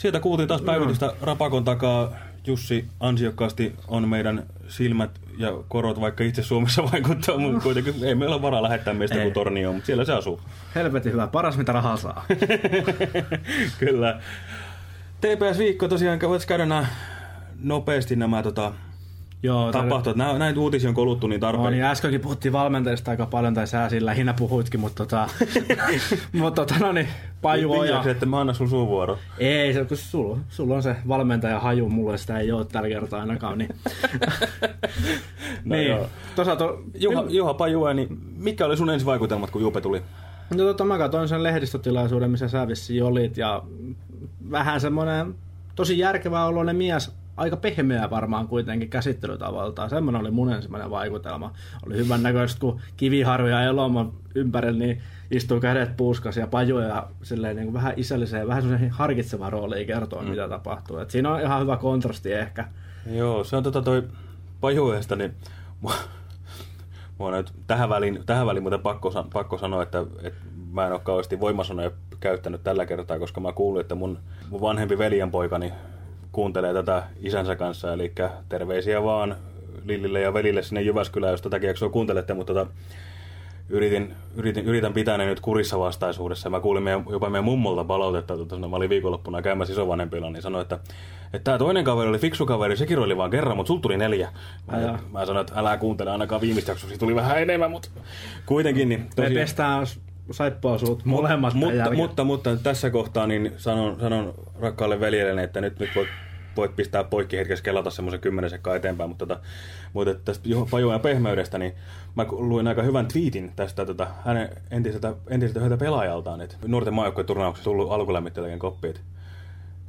Sieltä kuultiin taas päivitystä Rapakon takaa. Jussi ansiokkaasti on meidän silmät ja korot, vaikka itse Suomessa vaikuttaa, mutta kuitenkin ei meillä ole varaa lähettää meistä kuin Tornioon, mutta siellä se asuu. Helvetin hyvä, paras mitä rahaa saa. Kyllä. TPS-viikko tosiaan, voitaisiin käydä nämä nopeasti nämä tota, Joo, tapahtumat. Nä, näitä uutisia on koluttu niin tarpeen. No, niin äskenkin puhuttiin valmentajista aika paljon, tai sä sillä lähinnä puhuitkin, mutta tota, mutta tota, no niin, Paju on ja... että mä annan sun vuoro. Ei, se, kun sulla, sulla on se valmentaja haju, mulle sitä ei ole tällä kertaa ainakaan. Niin, no niin. Tosa, to... Juha, Juha Pajue, niin mikä oli sun ensivaikutelmat, kun Jupe tuli? No tota, mä katsoin sen lehdistötilaisuuden, missä sä vissiin olit, ja vähän semmoinen tosi järkevä oloinen mies, aika pehmeä varmaan kuitenkin käsittelytavaltaan. Semmoinen oli mun ensimmäinen vaikutelma. Oli hyvän näköistä, kun Kiviharju ja Eloma ympärillä niin istuu kädet puuskas ja pajuja ja silleen niin kuin vähän isälliseen, vähän semmoisen harkitseva rooli kertoo, mm. mitä tapahtuu. Et siinä on ihan hyvä kontrasti ehkä. Joo, se on tota toi pajueesta, niin mua nyt tähän väliin, tähän väliin muuten pakko, pakko sanoa, että, että mä en ole kauheasti voimasanoja käyttänyt tällä kertaa, koska mä kuulin, että mun, mun vanhempi veljenpoikani kuuntelee tätä isänsä kanssa, eli terveisiä vaan Lillille ja velille sinne Jyväskylään, jos tätäkin jaksoa kuuntelette, mutta tota, yritin, yritin, yritän pitää ne nyt kurissa vastaisuudessa. Mä kuulin meidän, jopa meidän mummolta palautetta, että mä olin viikonloppuna käymässä isovanhempilla, niin sanoi, että, että tämä toinen kaveri oli fiksu kaveri, sekin oli vaan kerran, mutta sulta tuli neljä. Mä, mä sanoin, että älä kuuntele ainakaan viimeistä jaksoa, tuli vähän enemmän, mutta kuitenkin. Niin tosiaan, Me pestään saippua suut molemmat mutta, mutta, mutta, tässä kohtaa niin sanon, sanon rakkaalle veljelle, että nyt, nyt voit voit pistää poikki hetkessä kelata semmoisen kymmenen sekkaa eteenpäin, mutta, tota, mutta tästä pajuajan pehmeydestä, niin mä luin aika hyvän tweetin tästä tota, hänen entiseltä, entiseltä pelaajaltaan, että nuorten maajoukkojen turnauksessa tullut alkulämmittelijän koppi,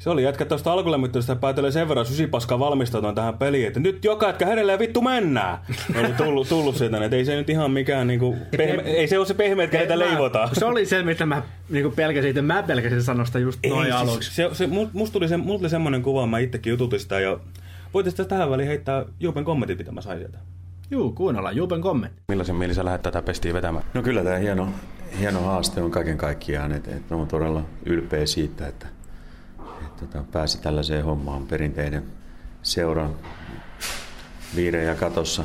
se oli jätkä tuosta alkulämmittelystä päätellen sen verran susipaskaa valmistautua tähän peliin, että nyt joka jätkä hedelleen vittu mennään. Oli tullut, tullut siitä, että ei se nyt ihan mikään niinku, pehme, ei se ole se pehmeä, että keitä leivotaan. Se oli se, mitä mä niinku pelkäsin, että mä pelkäsin sanosta just noin siis aluksi. Se, se, musta tuli, se, musta tuli semmoinen kuva, mä itsekin jututin sitä ja voitaisiin tähän väliin heittää Juupen kommentit, mitä mä sain sieltä. Juu, kuunnellaan Juupen kommentti. Millaisen mieli sä lähdet tätä pestiin vetämään? No kyllä tämä hieno, hieno haaste on kaiken kaikkiaan, että et, on todella ylpeä siitä, että tota, pääsi tällaiseen hommaan perinteinen seura ja katossa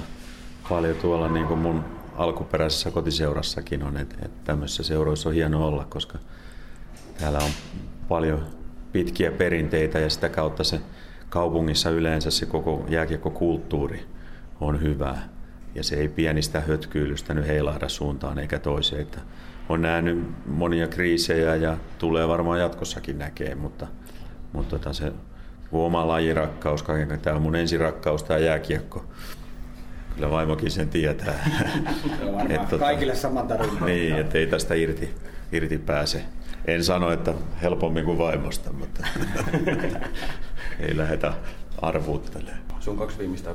paljon tuolla niin kuin mun alkuperäisessä kotiseurassakin on, että et tämmöisissä seuroissa on hieno olla, koska täällä on paljon pitkiä perinteitä ja sitä kautta se kaupungissa yleensä se koko jääkiekkokulttuuri on hyvää. Ja se ei pienistä hötkyylystä nyt heilahda suuntaan eikä toiseen. Että on nähnyt monia kriisejä ja tulee varmaan jatkossakin näkee, mutta – mutta tota se oma lajirakkaus, kaiken tämä on mun ensirakkaus, tämä jääkiekko. Kyllä vaimokin sen tietää. Et, tota, kaikille saman tarinan. Niin, että ei tästä irti, irti pääse. En sano, että helpommin kuin vaimosta, mutta ei lähdetä arvuuttelemaan. Sun kaksi viimeistä,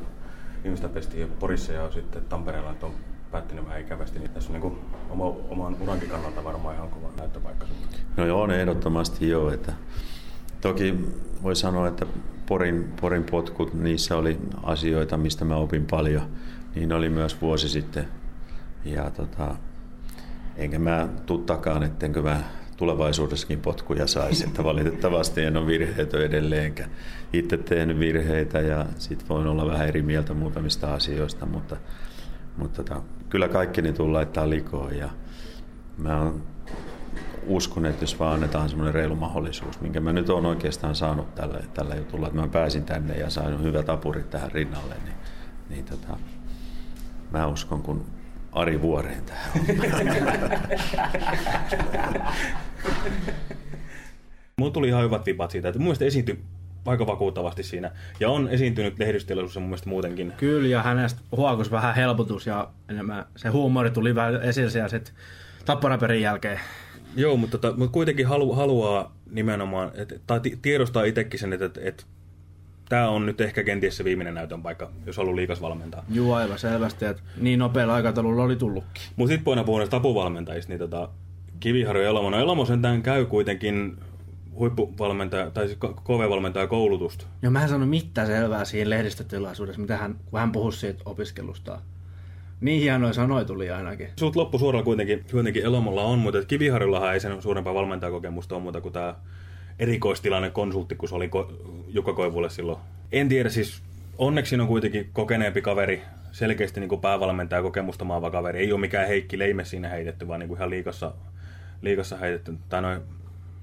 viimeistä pestiä Porissa ja sitten Tampereella on päättynyt vähän ikävästi, niin tässä on niin oma, oman urankin kannalta varmaan ihan kova näyttöpaikka. No joo, on ehdottomasti joo, että Toki voi sanoa, että Porin, Porin potkut, niissä oli asioita, mistä mä opin paljon. Niin oli myös vuosi sitten. Ja tota, enkä mä tuttakaan, ettenkö mä tulevaisuudessakin potkuja saisi. Että valitettavasti en ole virheitä edelleenkään. Itse tehnyt virheitä ja sitten voin olla vähän eri mieltä muutamista asioista, mutta, mutta tota, kyllä kaikki ne tulee laittaa likoon. Ja mä oon uskon, että jos vaan annetaan semmoinen reilu mahdollisuus, minkä mä nyt olen oikeastaan saanut tällä, tällä jutulla, että mä pääsin tänne ja sain hyvät apurit tähän rinnalle, niin, niin tota, mä uskon kun Ari Vuoreen tähän. Mulla tuli ihan hyvät vipat siitä, että mun mielestä esiintyi aika vakuuttavasti siinä. Ja on esiintynyt lehdistötilaisuudessa mun mielestä muutenkin. Kyllä, ja hänestä huokus vähän helpotus ja enemmän se huumori tuli vähän esille ja sitten tapparaperin jälkeen Joo, mutta, tota, mutta kuitenkin halu, haluaa nimenomaan, et, tai tiedostaa itsekin sen, että, että, että tämä on nyt ehkä kenties se viimeinen näytön paikka, jos haluaa liikas valmentaa. Joo, aivan selvästi, että niin nopealla aikataululla oli tullutkin. Mutta sitten voidaan puhua tapuvalmentajista, niin tota, Kiviharjo Elamo, no Elamo sentään käy kuitenkin huippuvalmentaja, tai siis KV-valmentaja koulutusta. Joo, mä en sano mitään selvää siinä lehdistötilaisuudessa, mitä hän, kun hän puhui siitä opiskelusta. Niin hienoja sanoja tuli ainakin. Sut loppusuoralla kuitenkin, kuitenkin Elomolla on, mutta Kiviharjullahan ei sen suurempaa valmentajakokemusta ole muuta kuin tämä erikoistilanne konsultti, kun se oli Jukka Koivulle silloin. En tiedä, siis onneksi on kuitenkin kokeneempi kaveri, selkeästi niin kuin päävalmentaja kokemusta maava kaveri. Ei ole mikään Heikki Leime siinä heitetty, vaan niin kuin ihan liikassa, liikassa heitetty. Tai noin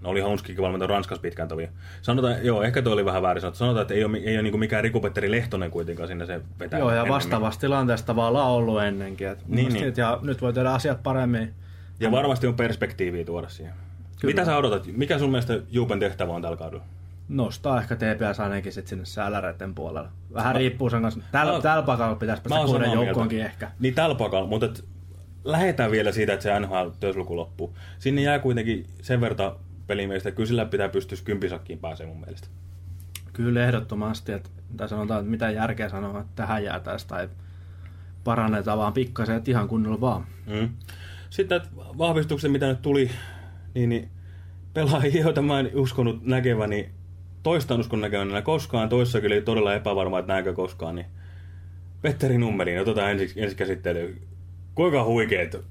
No oli Haunskikin valmentanut Ranskassa pitkään tovia. Sanotaan, joo, ehkä toi oli vähän väärin sanottu. Sanotaan, että ei ole, ei ole niin mikään Riku-Petteri Lehtonen kuitenkaan sinne se vetää. Joo, ja enemmän. vastaavassa tilanteessa tavallaan ollut ennenkin. Et Niin, niin. Ja nyt voi tehdä asiat paremmin. Ja varmasti on perspektiiviä tuoda siihen. Kyllä. Mitä sä odotat? Mikä sun mielestä Juupen tehtävä on tällä kaudella? Nostaa ehkä TPS ainakin sit sinne säläreiden puolella. Vähän riippuu sen kanssa. Tällä, Mä- tällä pakalla pitäisi Mä päästä kuuden joukkoonkin ehkä. Niin tällä pakalla, mutta et, lähdetään vielä siitä, että se NHL-työsluku loppuu. Sinne jää kuitenkin sen verran pelimiestä, että kyllä sillä pitää pystyä kympisakkiin pääsee mun mielestä. Kyllä ehdottomasti, että sanotaan, että mitä järkeä sanoa, että tähän jäätäisiin tai parannetaan vaan pikkasen, että ihan kunnolla vaan. Mm. Sitten vahvistukset, mitä nyt tuli, niin, niin pelaajia, joita mä en uskonut näkeväni, toista en uskonut näkeväni koskaan, toissa kyllä todella epävarma, että näinkö koskaan, niin Petteri Nummelin, otetaan ensi, ensi käsittelyyn. Kuinka huikeet,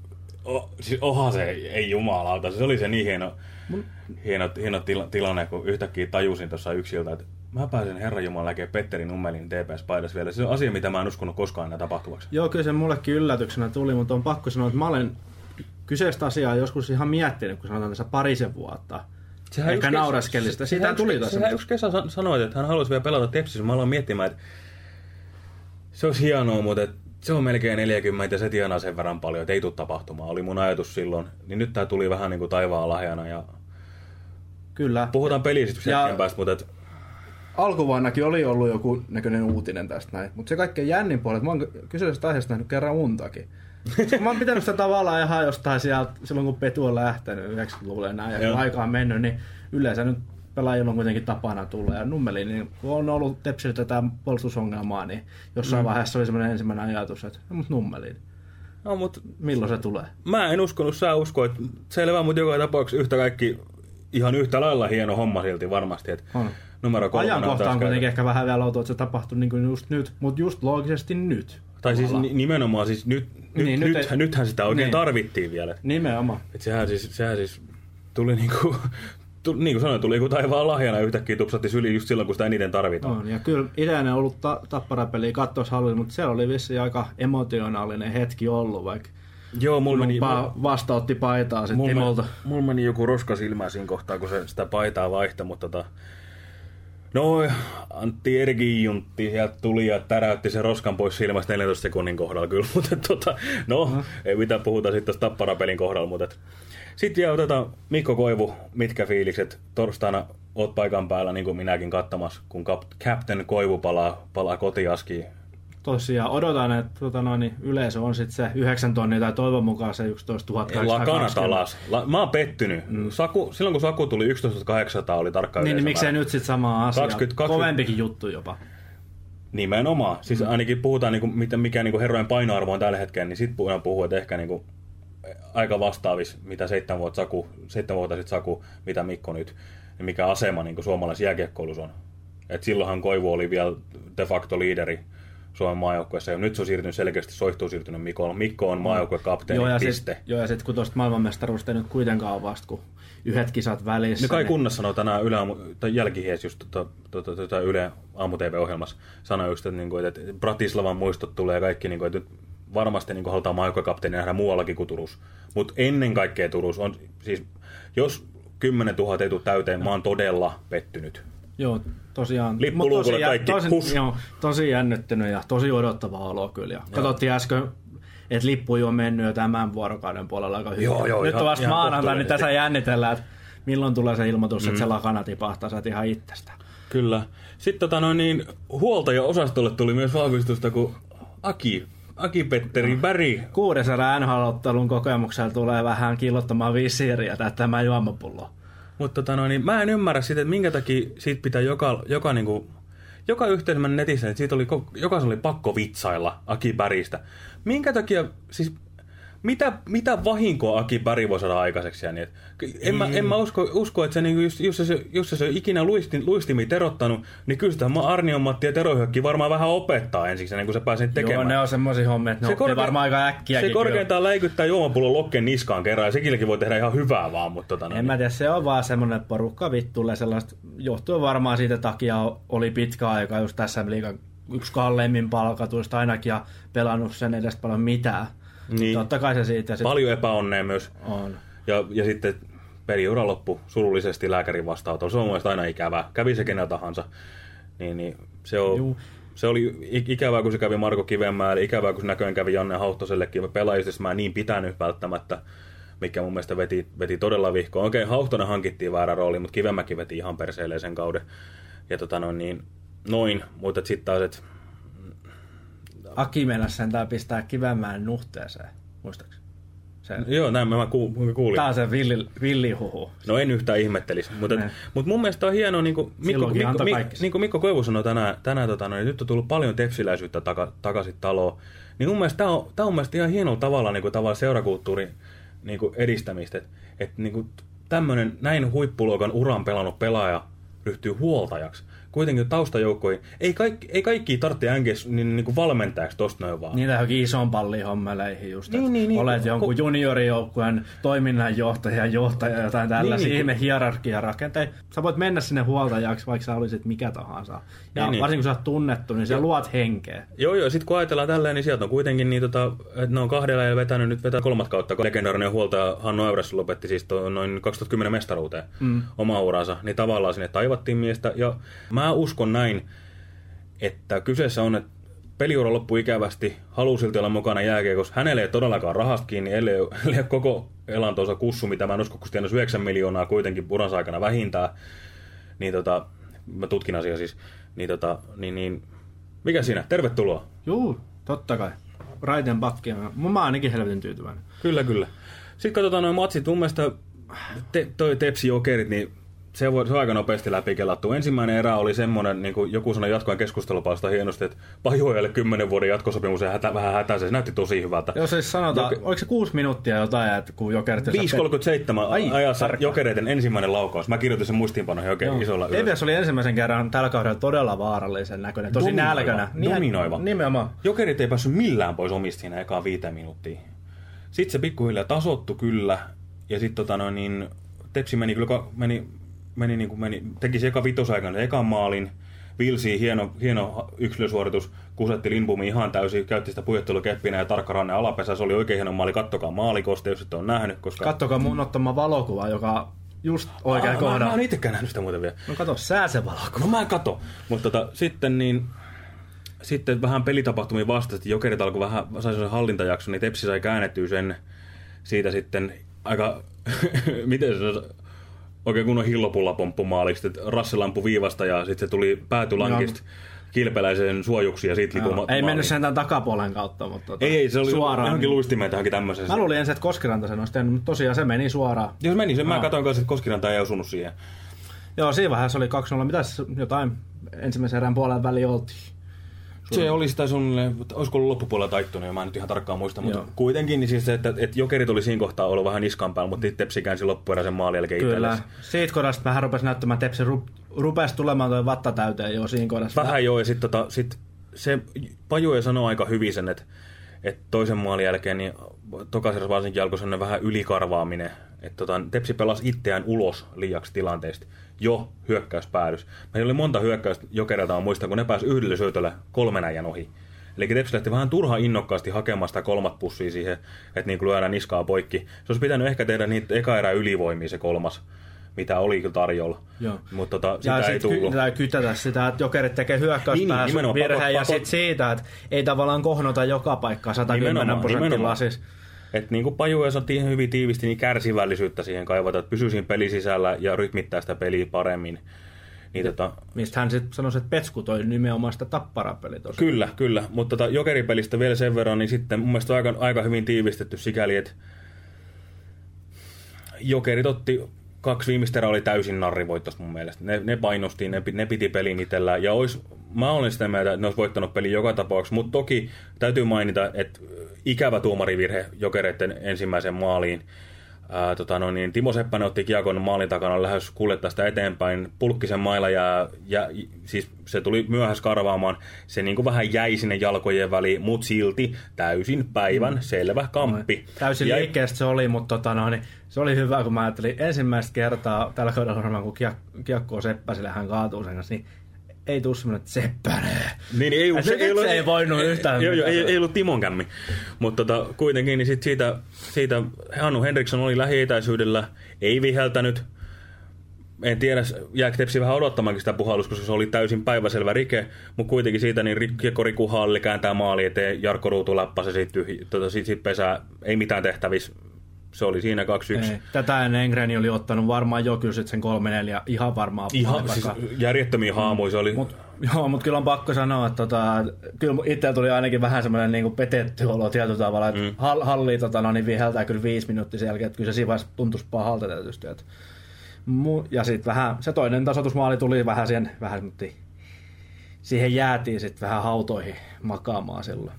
oh, siis oha se, ei jumalauta, se oli se niin hieno, hieno, hieno tila, tilanne, kun yhtäkkiä tajusin tuossa yksiltä, että mä pääsen Herran Jumala näkemään Petteri Nummelin TPS-paidassa vielä. Se on asia, mitä mä en uskonut koskaan enää tapahtuvaksi. Joo, kyllä se mullekin yllätyksenä tuli, mutta on pakko sanoa, että mä olen kyseistä asiaa joskus ihan miettinyt, kun sanotaan tässä parisen vuotta. Ehkä nauraskelin sitä. Siitä tuli tässä. Sehän yksi kesä san- sanoi, että hän haluaisi vielä pelata Tepsissä. Mä aloin miettimään, että se olisi hienoa, mutta että se on melkein 40 ja se tienaa sen verran paljon, että ei tule tapahtumaan. Oli mun ajatus silloin. Niin nyt tää tuli vähän niin kuin taivaan lahjana ja Kyllä. puhutaan pelisityksen Ja- päästä, mutta et, Alkuvuonnakin oli ollut joku näköinen uutinen tästä näin, mutta se kaikkein jännin puoli, että mä oon kyseisestä aiheesta nähnyt kerran untakin. Koska mä oon pitänyt sitä tavallaan ihan jostain sieltä, silloin kun Petu on lähtenyt 90-luvulla ja näin, ja Joo. kun aika on mennyt, niin yleensä nyt pelaajilla on kuitenkin tapana tulla. Ja Nummeli, niin kun on ollut Tepsillä tätä puolustusongelmaa, niin jossain mm. vaiheessa oli semmoinen ensimmäinen ajatus, että no, mutta Nummeli, no, mutta milloin se tulee? mä en uskonut, sä uskoit. Selvä, mutta joka tapauksessa yhtä kaikki ihan yhtä lailla hieno homma silti varmasti. Että On. numero kolme Ajankohta on kuitenkin ehkä vähän vielä outoa, että se tapahtui niin kuin just nyt, mutta just loogisesti nyt. Tai siis ni- nimenomaan, siis nyt, nyt, Niin, nyt, nyt ei- nythän sitä oikein Niin. tarvittiin vielä. Nimenomaan. Et sehän siis, sehän siis tuli niinku, niin kuin sanoin, tuli joku taivaan lahjana yhtäkkiä tupsatti syliin just silloin, kun sitä eniten tarvitaan. On, ja kyllä itseäni on ollut ta- tapparapeliä katsoa halunnut, mutta se oli vissi aika emotionaalinen hetki ollut, vaikka Joo, mulla meni, pa- vastaotti paitaa sitten mulla, Timolta. meni, mulla meni joku roska silmään siinä kohtaa, kun se sitä paitaa vaihtoi, mutta tota, No, Antti Ergijuntti sieltä tuli ja täräytti sen roskan pois silmästä 14 sekunnin kohdalla kyllä, mutta tota, no, ei mitään puhuta sitten tapparapelin kohdalla, mutta et. Sitten vielä otetaan Mikko Koivu, mitkä fiilikset, torstaina oot paikan päällä niin kuin minäkin katsomassa, kun Cap- Captain Koivu palaa, palaa kotiaskiin. Tosiaan odotan, että tota noin, niin yleisö on sitten se 9 tonnia tai toivon mukaan se 11 Lakanat 820. alas. La, mä oon pettynyt. Mm. Saku, silloin kun Saku tuli 11 800 oli tarkka Niin, niin miksei nyt sitten sama asia. 20 20 Kovempikin juttu jopa. Nimenomaan. Siis ainakin puhutaan, niin kuin, mikä niin kuin herrojen painoarvo on tällä hetkellä, niin sitten puhutaan puhua, että ehkä niin kuin, aika vastaavis, mitä seitsemän vuotta, Saku, seitsemän vuotta sitten Saku, mitä Mikko nyt, ja mikä asema niin suomalaisessa jääkiekkoilussa on. Et silloinhan Koivu oli vielä de facto liideri Suomen maajoukkueessa, ja nyt se on siirtynyt selkeästi, soihtuu siirtynyt Mikko. Mikko on maajoukkuekapteeni, Joo, ja piste. sitten joo, ja sit, kun tuosta maailmanmestaruudesta ei nyt kuitenkaan ole vasta, kun yhdet kisat välissä. No kai niin- kunnas sanoi tänään Yle aamu, tai jälkihies just tota, tota, tota Yle aamu TV-ohjelmassa sanoi just, että, niinku, että Bratislavan muistot tulee ja kaikki, niinku, että nyt varmasti niinku, halutaan maajoukkuekapteeni nähdä muuallakin kuin Turus. Mutta ennen kaikkea Turus on, siis jos 10 000 ei tule täyteen, mä oon todella pettynyt. Joo, tosiaan. Lippuluukulle tosi, kaikki, tosi, hus. joo, tosi jännittynyt ja tosi odottava olo kyllä. Ja katsottiin äsken, että lippu on mennyt jo tämän vuorokauden puolella aika hyvin. Joo, joo, Nyt ihan- on vasta maanantai, niin tässä jännitellään, että milloin tulee se ilmoitus, mm. että se lakana tipahtaa sieltä ihan itsestä. Kyllä. Sitten tota, noin, niin, huoltaja-osastolle tuli myös vahvistusta, kun Aki, Aki Petteri Bäri Kuudes erä NHL-ottelun kokemuksella tulee vähän killottamaan visiiriä täyttämään juomapulloa. Mutta tota noin, niin mä en ymmärrä sitä, että minkä takia siitä pitää joka, joka, niinku, joka yhteisön netissä, että siitä oli, jokaisen oli pakko vitsailla Aki Bäristä. Minkä takia, siis mitä, mitä vahinkoa Aki Päri voi saada aikaiseksi? Ja niin, en, mä, en mä usko, usko että se, niin just, just, se, just se ikinä luistin, luistimi terottanut, niin kyllä sitä Arnion Matti ja Tero Hyökki varmaan vähän opettaa ensiksi, ennen kuin se pääsee tekemään. Joo, ne on semmoisia hommia, että ne se korke- varmaan aika äkkiä. Se korkeintaan läikyttää juomapullon lokken niskaan kerran, ja sekilläkin voi tehdä ihan hyvää vaan. Mutta tota, en niin. mä tiedä, se on vaan semmoinen porukka vittulle sellaista, johtuen varmaan siitä takia oli pitkä aika just tässä liikan yksi kalleimmin palkatuista ainakin ja pelannut sen edestä paljon mitään. Niin. Totta kai se siitä. Sit... Paljon epäonnea myös. On. Ja, ja sitten peliura loppu surullisesti lääkärin vastaanotolla. Se on mielestäni aina ikävää. Kävi se kenellä tahansa. Niin, niin se, on, se oli ikävää, kun se kävi Marko Kivenmäelle, ikävää, kun se näköjään kävi Janne Hauhtosellekin. Pelaajista mä en niin pitänyt välttämättä, mikä mun mielestä veti, veti todella vihkoon. Okei, Hauhtonen hankittiin väärä rooli, mutta Kivenmäki veti ihan perseelleen sen kauden. Ja tota no, niin, noin, mutta sitten taas, että Aki mennä sentään pistää kivemmään nuhteeseen, muistaakseni? Sen. Joo, näin mä kuulin. Tämä on se villi, villihuhu. No en yhtään ihmettelisi, mutta, mutta mun mielestä on hienoa, niin kuin Mikko, Mikko, Mikko, niin kuin Mikko Koivu sanoi tänään, tänään tota, niin nyt on tullut paljon tepsiläisyyttä taka, takaisin taloon. Niin mun mielestä tämä on, tämä on mun mielestä ihan hienolla tavalla, niin kuin, tavalla seurakulttuurin niin kuin edistämistä. Että et, niin tämmöinen näin huippuluokan uran pelannut pelaaja ryhtyy huoltajaksi kuitenkin taustajoukkoihin. Ei kaikki, ei kaikki tarvitse NGS niin, niin kuin valmentajaksi tosta noin vaan. Niitä johonkin ison pallihommeleihin just, niin, niin, niin, olet jonkun kun... juniorijoukkueen toiminnanjohtaja, johtaja, jotain tällaisia niin, niin, hierarkia rakenteita. Sä voit mennä sinne huoltajaksi, vaikka sä olisit mikä tahansa. Ja niin, niin. varsinkin kun sä oot tunnettu, niin sä ja. luot henkeä. Joo, joo. Sitten kun ajatellaan tälleen, niin sieltä on kuitenkin niin, tota, että ne on kahdella ja vetänyt nyt vetää kolmat kautta, kun legendaarinen huoltaja Hannu Äyräs lopetti siis noin 2010 mestaruuteen mm. oma uransa, niin tavallaan sinne taivattiin miestä. Ja mä uskon näin, että kyseessä on, että peliura loppui ikävästi, halusi silti olla mukana jääkiekossa. Hänelle ei todellakaan rahasta kiinni, ellei, ellei koko elantonsa kussu, mitä mä en usko, kun 9 miljoonaa kuitenkin uransa aikana vähintään. Niin tota, mä tutkin asiaa siis. Niin tota, niin, niin, mikä siinä? Tervetuloa. Juu, totta kai. Raiten pakki. Mä oon ainakin helvetin tyytyväinen. Kyllä, kyllä. Sitten katsotaan noin matsit. Mun mielestä te, toi Tepsi Jokerit, niin se, voi, se on aika nopeasti läpikelattu. Ensimmäinen erä oli semmoinen, niin kuin joku sanoi jatkoen keskustelupalsta hienosti, että Pajuojalle kymmenen vuoden jatkosopimus ja hätä, vähän hätä, se näytti tosi hyvältä. Jos siis sanotaan, Joke... oliko se kuusi minuuttia jotain, että kun Jokerit... 5.37 ajassa tarkka. Jokereiden ensimmäinen laukaus. Mä kirjoitin sen muistiinpanoihin oikein Joo. isolla ylös. oli ensimmäisen kerran tällä kaudella todella vaarallisen näköinen, tosi dominoiva, nälkänä. Dominoiva. Nimenomaan. Jokerit ei päässyt millään pois omista siinä ekaan viiteen minuuttia. Sitten se pikkuhiljaa tasottu kyllä, ja sitten tota noin, niin Tepsi meni kyllä meni meni, niin kuin meni, teki eka vitosaikana ekan maalin, Vilsi, hieno, hieno yksilösuoritus, kusetti Lindbumi ihan täysin, käytti sitä pujettelukeppinä ja tarkka ranne alapesä. Se oli oikein hieno maali, kattokaa maalikosta, jos et ole nähnyt. Koska... Kattokaa mun ottama valokuva, joka just oikein ah, kohdalla. Mä, mä oon itsekään nähnyt sitä muuten vielä. No kato, sää se valokuva. No mä en kato. Mutta tota, sitten niin, sitten vähän pelitapahtumia vastaisesti, Jokerit alkoi vähän, sai sen hallintajakson, niin Tepsi sai käännettyä sen siitä sitten aika, miten se oikein kunnon hillopullapomppu maaliksi, että rasselampu viivasta ja sitten se tuli päätylankista kilpeläisen suojuksi ja sitten lipu Ei mennyt sentään takapuolen kautta, mutta tota, ei, ei, se oli suoraan. johonkin luistimeen johonkin tämmöisessä. Mä luulin ensin, että Koskiranta sen olisi tehnyt, mutta tosiaan se meni suoraan. Jos meni, sen mä katsoin kanssa, että Koskiranta ei osunut siihen. Joo, siinä vaiheessa oli 2-0. Mitäs jotain ensimmäisen erän puolen väli oltiin? Se oli sitä suunnilleen, olisiko ollut loppupuolella taittunut, ja mä en nyt ihan tarkkaan muista, mutta Joo. kuitenkin niin siis se, että, että jokerit oli siinä kohtaa ollut vähän niskan päällä, mutta Tepsi käänsi loppueräisen maalin jälkeen Kyllä. Itsellesi. Siitä kohdasta vähän rupesi näyttämään, Tepsi ru, rupesi tulemaan tuo vatta täyteen jo siinä kohdassa. Vähän joo, ja sitten tota, sit se Pajuja sanoi aika hyvin sen, että, että toisen maalin jälkeen niin tokaisessa varsinkin alkoi sellainen vähän ylikarvaaminen, että tota, Tepsi pelasi itseään ulos liiaksi tilanteesta jo hyökkäyspäädys. Meillä oli monta hyökkäystä jokereilta, on muistan, kun ne pääsi yhdelle syötölle kolmen ajan ohi. Eli Tepsi lähti vähän turha innokkaasti hakemaan sitä kolmat pussia siihen, että niin lyödään niskaa poikki. Se olisi pitänyt ehkä tehdä niitä eka erää ylivoimia se kolmas mitä oli kyllä tarjolla. Joo. Mutta tota, sitä ja ei tullut. Ja kytätä sitä, että jokerit tekee hyökkäyspääsyn niin, virheen ja sitten siitä, että ei tavallaan kohnota joka paikkaa 110 prosentilla. Siis että niin kuin Paju ihan hyvin tiivisti, niin kärsivällisyyttä siihen kaivata, että pysyy siinä pelisisällä ja rytmittää sitä peliä paremmin. Niin, tota... Mistä hän sitten sanoi, että Petsku toi nimenomaan sitä tapparapeli tosiaan. Kyllä, kyllä. Mutta tota, jokeripelistä vielä sen verran, niin sitten mun mielestä on aika, aika hyvin tiivistetty sikäli, että jokerit otti kaksi viimeistä oli täysin narrivoittosta mun mielestä. Ne, ne painosti, ne, ne piti pelin itsellään. Ja ois, mä olen sitä mieltä, että ne olisi voittanut pelin joka tapauksessa. Mutta toki täytyy mainita, että ikävä tuomarivirhe jokereiden ensimmäisen maaliin. Ää, tota, no niin, Timo Seppänen otti kiekon maalin takana lähes kuljettaa sitä eteenpäin. Pulkkisen mailla ja, ja siis se tuli myöhässä karvaamaan. Se niin kuin vähän jäi sinne jalkojen väliin, mutta silti täysin päivän mm. selvä kamppi. Täysin ja, liikkeestä se oli, mutta tota, no, niin, se oli hyvä, kun mä ajattelin ensimmäistä kertaa tällä kaudella varmaan, kun kiek- kiekko on Seppäsille, hän kaatuu sen kanssa, niin ei tule semmoinen, että Seppänen. Niin, ei, se, ei, ollut, ei voinut yhtään. Joo, joo, ei, ei, ollut Timon kämmi. Mutta tota, kuitenkin niin sit siitä, siitä Hannu Henriksson oli lähietäisyydellä, ei viheltänyt. En tiedä, jääkö Tepsi vähän odottamaankin sitä puhallusta, koska se oli täysin päiväselvä rike, mutta kuitenkin siitä niin kiekko Riku Halli kääntää maali eteen, Jarkko Ruutu läppäsi siitä, tota, siitä, siitä pesää, ei mitään tehtävissä, se oli siinä 2-1. Ei. Tätä ennen Engreni oli ottanut varmaan jo kyllä sen 3-4 ihan varmaan. Ihan siis järjettömiä haamuja se oli. Mut, joo, mutta kyllä on pakko sanoa, että tota, kyllä itse tuli ainakin vähän semmoinen niin petetty olo tietyllä tavalla, että mm. halli tota, no, niin viheltää kyllä viisi minuuttia sen jälkeen, että kyllä se siinä vaiheessa tuntuisi pahalta tietysti. Että. Ja sitten vähän, se toinen tasoitusmaali tuli vähän siihen, vähän siihen jäätiin sitten vähän hautoihin makaamaan silloin.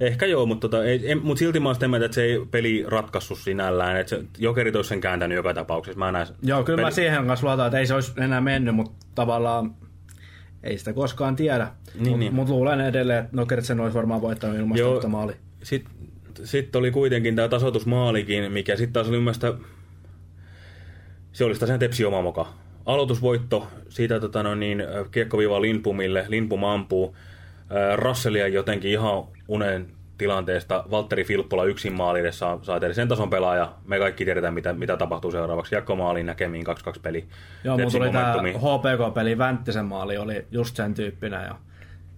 Ehkä joo, mutta, tota, ei, mut silti mä oon että se ei peli ratkaissut sinällään. Että se, jokerit olisi sen kääntänyt joka tapauksessa. Mä näin, joo, kyllä peli... mä siihen kanssa luotan, että ei se olisi enää mennyt, mutta tavallaan ei sitä koskaan tiedä. Niin, mutta niin. mut luulen edelleen, että Nokerit sen olisi varmaan voittanut ilman maali. Sitten sit oli kuitenkin tämä tasoitusmaalikin, mikä sitten taas oli mielestä, se oli sen tepsi oma moka. Aloitusvoitto, siitä tota, no niin, kiekkoviiva Lindpumille, Lindpum ampuu. Russellia jotenkin ihan unen tilanteesta. Valtteri Filppula yksin maali edessä saa teille sen tason pelaaja. Me kaikki tiedetään, mitä, mitä tapahtuu seuraavaksi. maaliin näkemiin 2-2 peli. Joo, mutta oli tämä HPK-peli, Vänttisen maali oli just sen tyyppinen. Ja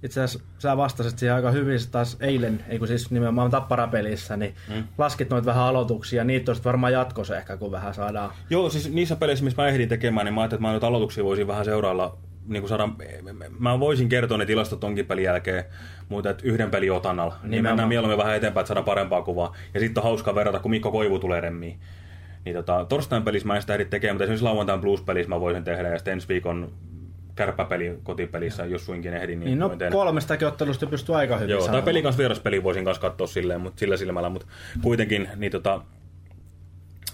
itse asiassa sä vastasit siihen aika hyvin taas eilen, ei kun siis nimenomaan tapparapelissä, niin mm. laskit noita vähän aloituksia, niitä olisi varmaan jatkossa ehkä, kun vähän saadaan. Joo, siis niissä peleissä, missä mä ehdin tekemään, niin mä ajattelin, että mä noita aloituksia voisin vähän seuraalla niin kuin saada, mä voisin kertoa ne tilastot tonkin pelin jälkeen, mutta että yhden pelin otannalla. Niin mennään mieluummin vähän eteenpäin, että saadaan parempaa kuvaa. Ja sitten on hauskaa verrata, kun Mikko Koivu tulee remmiin. Niin tota, torstain pelissä mä en sitä ehdi tekemään, mutta esimerkiksi lauantain blues-pelissä mä voisin tehdä, ja sitten ensi viikon kärppäpeli kotipelissä, jos suinkin ehdin. Niin, niin no kolmestakin ottelusta pystyy aika hyvin Joo, tai pelin kanssa vieraspeli voisin kanssa katsoa silleen, mutta sillä silmällä, mutta kuitenkin, niin tota,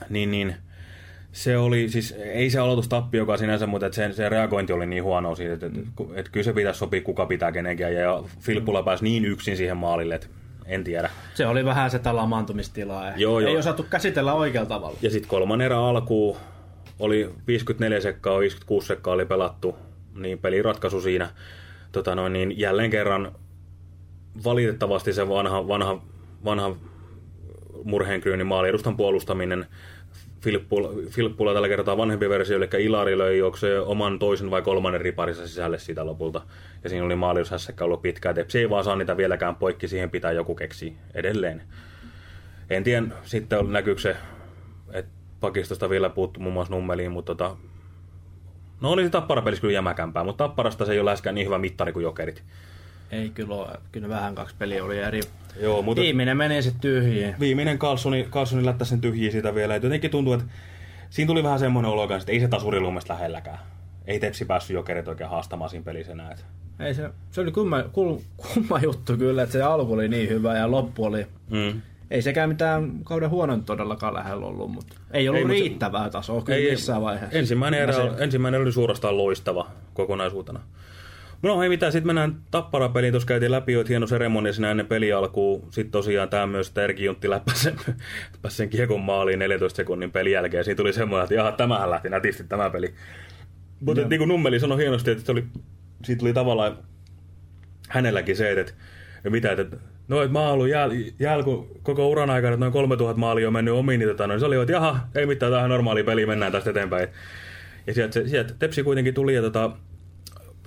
niin, niin, se oli, siis ei se aloitustappiokaan sinänsä, mutta se, se reagointi oli niin huono siitä, että, että, että kyllä se pitäisi sopia, kuka pitää kenenkään. Ja Filppula pääsi niin yksin siihen maalille, että en tiedä. Se oli vähän se lamaantumistila. Joo, ei joo. osattu käsitellä oikealla tavalla. Ja sitten kolman erä alkuun oli 54 sekkaa, 56 sekkaa oli pelattu, niin peliratkaisu siinä. Tota noin, niin jälleen kerran valitettavasti se vanha, vanha, vanha murheenkryynin maali edustan puolustaminen Filppula, tällä kertaa vanhempi versio, eli Ilari löi se oman toisen vai kolmannen riparissa sisälle sitä lopulta. Ja siinä oli maaliushässäkkä ollut pitkään, että se ei vaan saa niitä vieläkään poikki, siihen pitää joku keksi edelleen. En tiedä sitten näkyykö se, että pakistosta vielä puuttuu muun muassa nummeliin, mutta tota, no oli se tapparapelissä kyllä jämäkämpää, mutta tapparasta se ei ole läheskään niin hyvä mittari kuin jokerit. Ei kyllä ole. Kyllä vähän kaksi peliä oli eri. Joo, mutta viimeinen menee sitten tyhjiin. Viimeinen Carlsoni, Carlsoni lättäisi sen tyhjiin siitä vielä. Et jotenkin tuntuu, että siinä tuli vähän semmoinen olo, että ei se tasuri lähelläkään. Ei Tepsi päässyt jokerit oikein haastamaan siinä pelissä enää. Ei se, se oli kumma, kumma juttu kyllä, että se alku oli niin hyvä ja loppu oli... Mm. Ei sekään mitään kauden huonon todellakaan lähellä ollut, mutta ei ollut ei, riittävää tasoa kyllä ei, missään vaiheessa. Ensimmäinen, erä, ensimmäinen oli suorastaan loistava kokonaisuutena. No ei mitään, sitten mennään Tappara-peliin, tuossa käytiin läpi jo, hieno seremonia siinä ennen peli alkuun. Sitten tosiaan tämä myös, että Erki Juntti läppäsi sen, sen kiekon maaliin 14 sekunnin pelin jälkeen. Siinä tuli semmoinen, että jaha, tämähän lähti nätisti tämä peli. Mutta niin kuin Nummeli sanoi hienosti, että se oli, siitä tuli tavallaan hänelläkin se, että, että mitä, että no, että mä oon ollut jäl, jäl, koko uran aikana, että noin 3000 maalia on mennyt omiin, niin, tota, no, se oli, että jaha, ei mitään, tähän normaali peli, mennään tästä eteenpäin. Ja sieltä, sieltä Tepsi kuitenkin tuli ja tota,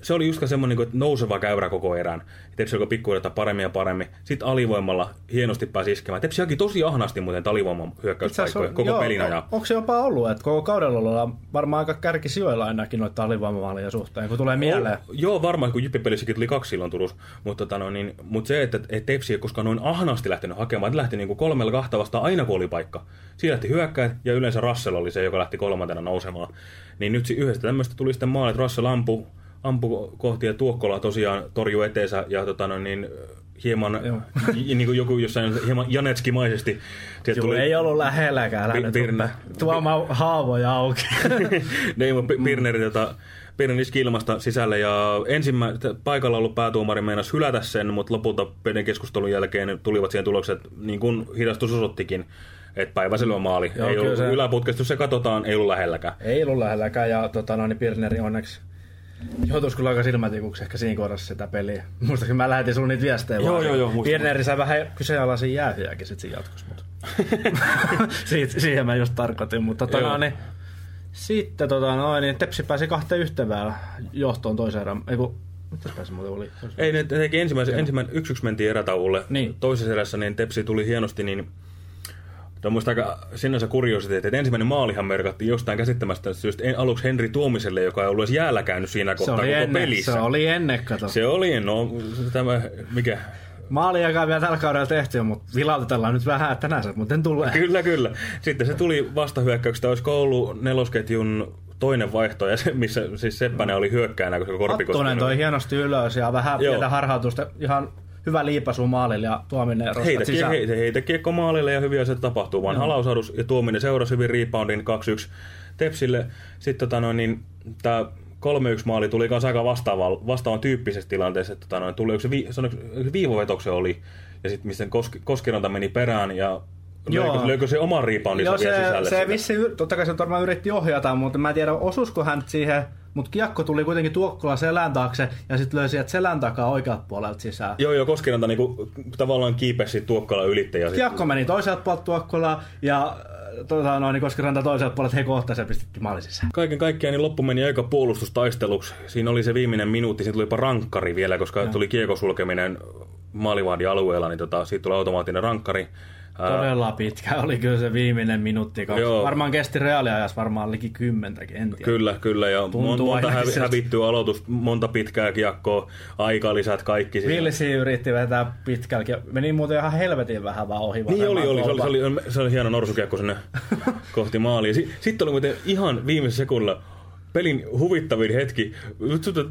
se oli just semmoinen niin että nouseva käyrä koko erään. Tepsi alkoi pikkuhiljaa paremmin ja paremmin. Sitten alivoimalla hienosti pääsi iskemään. Tepsi haki tosi ahnasti muuten alivoiman hyökkäyspaikkoja koko joo, pelin ajan. Onko se jopa ollut, että koko kaudella ollaan varmaan aika kärkisijoilla ainakin noita alivoimamaalien suhteen, kun tulee mieleen? O, joo, varmaan, kun Jyppi-pelissäkin tuli kaksi silloin Turussa. Mutta, tota, no, niin, mutta se, että, että Tepsi ei koskaan noin ahnasti lähtenyt hakemaan, että lähti niin kuin kolmella kahta vastaan aina kun oli paikka. Siinä lähti hyökkäät ja yleensä Russell oli se, joka lähti kolmantena nousemaan. Niin nyt yhdestä tämmöistä tuli sitten maali, että Russell ampui ampu kohti ja Tuokkola tosiaan torjui eteensä ja tota, no, niin, hieman, niin kuin joku jossain hieman janetskimaisesti. Joo, tuli, ei ollut lähelläkään lähdet Pirne. tuomaan haavoja auki. Neimo Pirneri tota, Pirneri iski ilmasta sisälle ja ensimmä, paikalla ollut päätuomari meinasi hylätä sen, mutta lopulta pelin keskustelun jälkeen tulivat siihen tulokset, niin kuin hidastus osoittikin, että päiväselvä maali. Joo, ei ollut se... yläputkestus, se katsotaan, ei ollut lähelläkään. Ei ollut lähelläkään ja tota, no, niin Pirneri onneksi Joutuisi kyllä aika silmätikuksi ehkä siinä kohdassa sitä peliä. Muistaakseni mä lähetin sulle niitä viestejä. Joo, joo, joo. Pierneri sai vähän kyseenalaisia jäähyjäkin sit siinä jatkossa. Mutta... Siit, siihen mä just tarkoitin. Mutta tota, no, niin, sitten tota, noin, niin Tepsi pääsi kahteen yhteen johtoon toiseen erään. Eiku, mitä pääsi muuten oli? Ei, ne teki ensimmäisen, ensimmäinen yksi yksi mentiin erätauulle. Niin. Toisessa erässä niin Tepsi tuli hienosti, niin Tämä on aika sinänsä kuriositeetti, että ensimmäinen maalihan merkattiin jostain käsittämästä syystä aluksi Henri Tuomiselle, joka ei ollut edes jäällä käynyt siinä kohtaa koko ennen, pelissä. Se oli ennen, kato. Se oli, no tämä, mikä... Maali ei vielä tällä kaudella tehty, mutta vilautetellaan nyt vähän, että tänään se muuten tulee. Kyllä, kyllä. Sitten se tuli vastahyökkäyksestä, olisi ollut nelosketjun toinen vaihto, ja se, missä siis Seppänen oli hyökkäänä, koska Korpikoski... Attonen toi hienosti ylös ja vähän pientä harhautusta ihan hyvä liipasu maalille ja tuominen roskat heitä, sisään. Heitä, heitä kiekko maalille ja hyviä se tapahtuu, vaan halausadus ja tuominen seurasi hyvin reboundin 2-1 Tepsille. Sitten tota noin, niin, tämä 3-1 maali tuli myös aika vastaavan, vastaavan tyyppisessä tilanteessa, että tota noin, tuli yksi, vi, yksi viivovetokse oli, ja sitten missä Koski, Koskiranta meni perään, ja Löikö, löikö se oman reboundinsa vielä se, sisälle? Se vissi, totta kai se varmaan yritti ohjata, mutta mä en tiedä osusko hän siihen mutta kiekko tuli kuitenkin Tuokkola selän taakse ja sitten löysi sieltä selän takaa oikealta puolelta sisään. Joo, joo, Koskiranta niinku, tavallaan kiipesi Tuokkola ylittäjä. Kiekko meni toiselta puolelta Tuokkola ja tota, noin, niin Koskiranta toiselta puolelta he kohtaisen pistettiin maali sisään. Kaiken kaikkiaan niin loppu meni aika puolustustaisteluksi. Siinä oli se viimeinen minuutti, siitä tuli jopa rankkari vielä, koska ja. tuli kiekosulkeminen maalivahdin alueella, niin tota, siitä tuli automaattinen rankkari. Todella pitkä oli kyllä se viimeinen minuutti. Joo. Varmaan kesti reaaliajassa varmaan liki kymmentäkin, en tiedä. Kyllä, kyllä. Ja Tuntuu monta hävi, hävittyä aloitus, monta pitkää kiekkoa, aikalisät, kaikki. Vilsi yritti vetää pitkälläkin. Meni muuten ihan helvetin vähän vaan ohi. Niin oli, oli. Se oli, se oli, se oli hieno norsukiekko sinne kohti maalia. Sitten oli muuten ihan viimeisessä sekunnilla pelin huvittavin hetki. Tuntuu,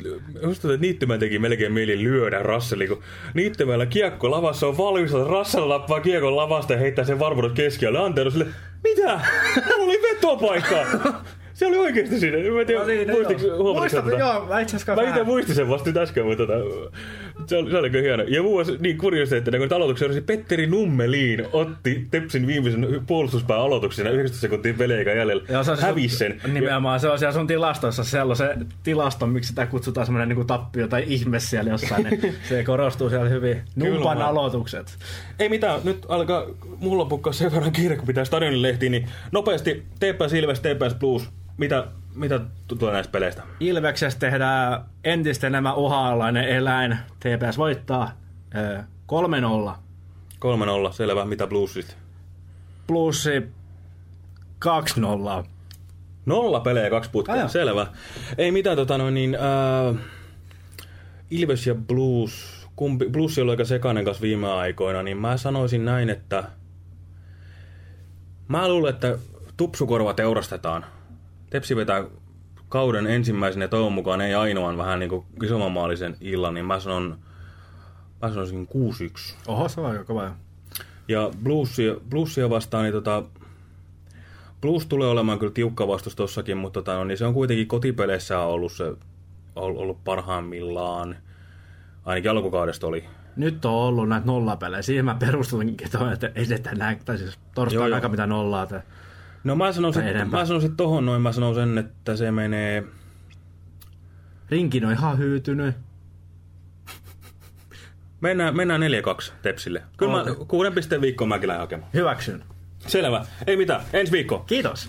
että Niittymän teki melkein mieli lyödä Rasseli, kun Niittymällä kiekko lavassa on valmis, että Rassel lappaa kiekon lavasta ja heittää sen varmuudet keskiölle. Antero sille, mitä? Mulla oli vetopaikka! Se oli oikeasti siinä. Mä en tiedä, no niin, muistiko, joo. Muistat, joo, mä itse asiassa Mä itse muistin sen vasta nyt äsken, mutta tota, se oli, se oli kyllä hieno. Ja muu niin kurioista, että kun aloituksen olisi Petteri Nummeliin otti Tepsin viimeisen puolustuspään aloituksena 90 sekuntia pelejä jäljellä. Joo, se Hävisi sen. Nimenomaan, se on siellä sun tilastoissa sellaisen tilaston, miksi sitä kutsutaan semmoinen niin tappio tai ihme siellä jossain, niin se korostuu siellä hyvin. Numpan aloitukset. Ei mitään, nyt alkaa mulla pukkaa sen verran kiire, kun pitää stadionin lehtiin, niin nopeasti TPS Ilves, TPS Blues, mitä, mitä tulee näistä peleistä? Ilveksessä tehdään entistä enemmän uhaalainen eläin. TPS voittaa 3-0. 3-0, selvä. Mitä Bluesit? Bluesi 2-0. Nolla pelejä, kaksi putkea, ah, selvä. Ei mitään, tota noin, niin, äh, Ilves ja Blues, kumpi, Blues oli aika sekainen kanssa viime aikoina, niin mä sanoisin näin, että mä luulen, että tupsukorva teurastetaan Tepsi vetää kauden ensimmäisen ja toivon mukaan ei ainoan vähän niin kuin isommanmaalisen illan, niin mä sanon, mä sanoisin 6-1. Oho, se on aika kova. Ja bluesia, bluesia vastaan, niin tota, Blues tulee olemaan kyllä tiukka vastus tossakin, mutta tota, no, niin se on kuitenkin kotipeleissä ollut, se, ollut parhaimmillaan. Ainakin alkukaudesta oli. Nyt on ollut näitä nollapelejä. Siihen mä perustuinkin, että edetään näin, tai siis torstaina aika mitä nollaa. Että No mä sanoisin, mä sanoisin tohon noin, mä sanoisin, että se menee... Rinkin on ihan hyytynyt. Mennään, mennään 4-2 Tepsille. Kyllä okay. mä kuuden pisteen viikkoon mäkin lähden hakemaan. Hyväksyn. Selvä. Ei mitään. Ensi viikko. Kiitos.